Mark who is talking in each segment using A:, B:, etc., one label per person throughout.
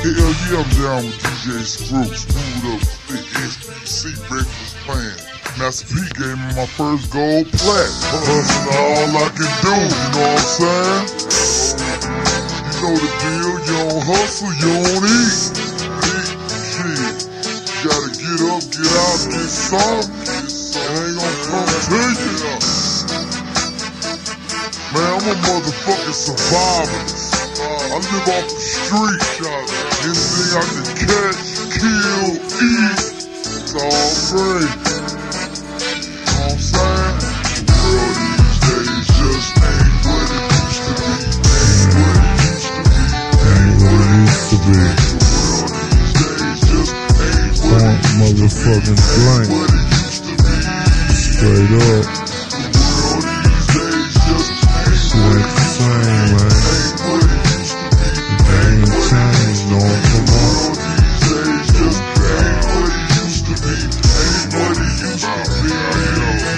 A: Hell yeah, I'm down with DJ Screw, screwed up the SBC breakfast plan. Master P gave me my first gold plat. Hustling all I can do, you know what I'm saying? You know the deal, you don't hustle, you don't eat. Gotta get up, get out, get some. It ain't gonna come to you. Man, I'm a motherfucking survivalist. I live off the street. Anything I can catch, kill, eat, it's all free.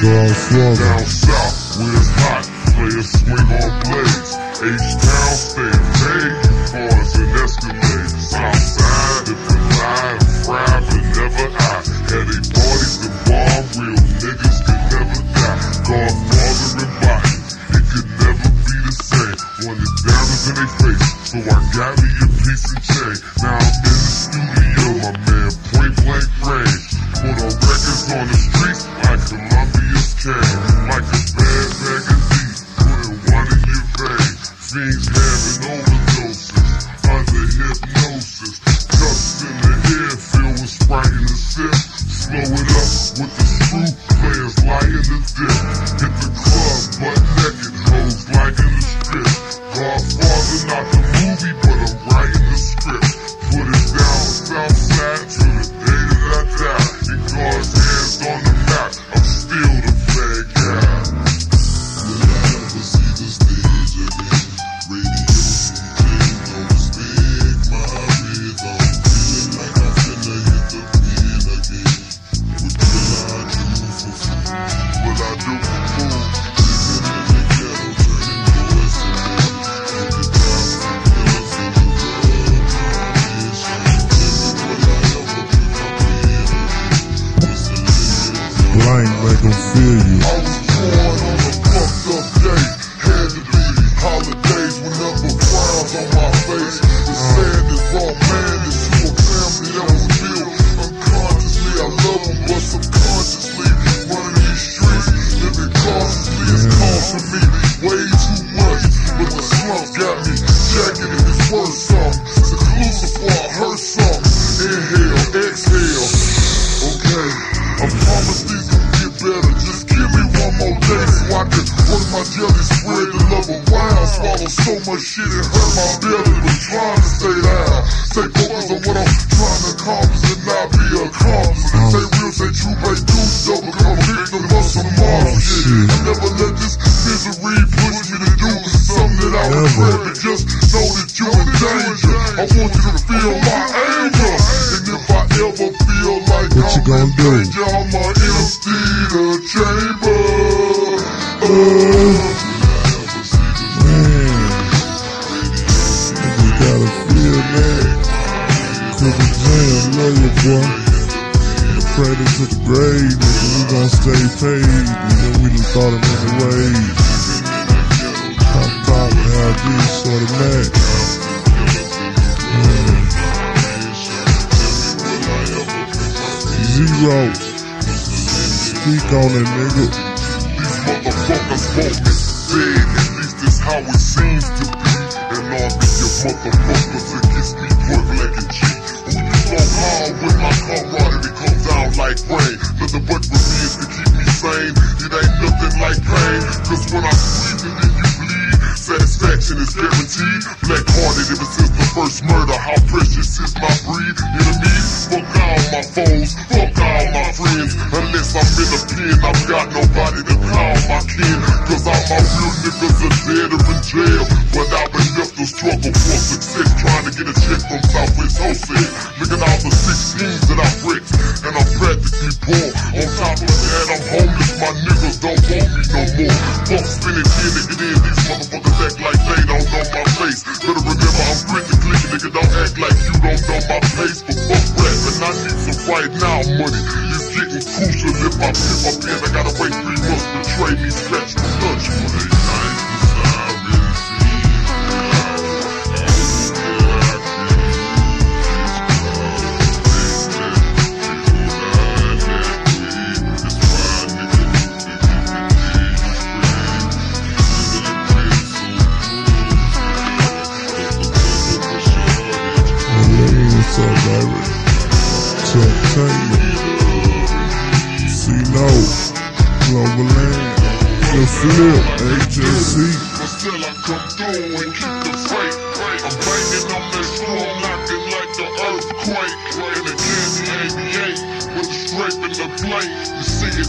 B: On slaughter.
A: Down south, where it's hot, players swing on blades. H-Town staying paid, cars and Escalade. Southside, if you lie, fry, but never I. Had a parties and bar, real niggas could never die. Godfather and body, it could never be the same. Wanted diamonds in their face, so I got me a piece of chain. Now I'm in the studio, my man, point blank range. Put on records on the streets Slow it up with the screw, jelly, spread the love around. Swallow so much shit it hurt my belly, but trying to stay down. Stay focused on what I'm trying to accomplish and not be a accomplice. Say real, say true, pay dues, don't become a victim of some mob shit. Oh, I never let this misery push me to do something that I regret, but just know that you in danger. I want you to feel my anger, and if I ever feel like
B: What you
A: I'm
B: gonna
A: in
B: do?
A: danger, I'ma empty the chamber.
B: Cradle to the grave, nigga. We gon' stay paid. Nigga, we done thought of many ways. Pop, pop, have these sort of match. Zero. Speak on it, nigga.
A: These motherfuckers dead, at least that's how it seems to be. And all these motherfuckers against me work like a G. Who you gon' call when my camaraderie struggle for success, trying to get a check from Southwest Hosted. at all the 16s that I brick, and I'm practically poor. On top of that, I'm homeless, my niggas don't want me no more. Fuck spinning here, nigga, then these motherfuckers act like they don't know my face. Better remember, I'm critically, nigga, don't act like you don't
B: know my face For fuck rap, and I need some right now money. It's getting crucial if I
C: pimp up in Chuck Taylor. C-No. Cloverland. The Flip. HSC.
B: But still I come through and keep the freight. I'm banging on that storm, knocking like the earthquake. And again, the 88 with a scrape in the plate. You see it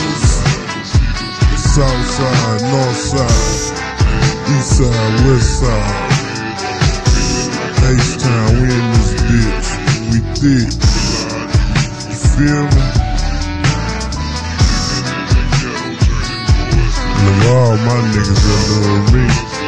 B: side,
C: north side, east side, west side. H-Town, we in this bitch, we thick. You feel me? Look, all my niggas that love me.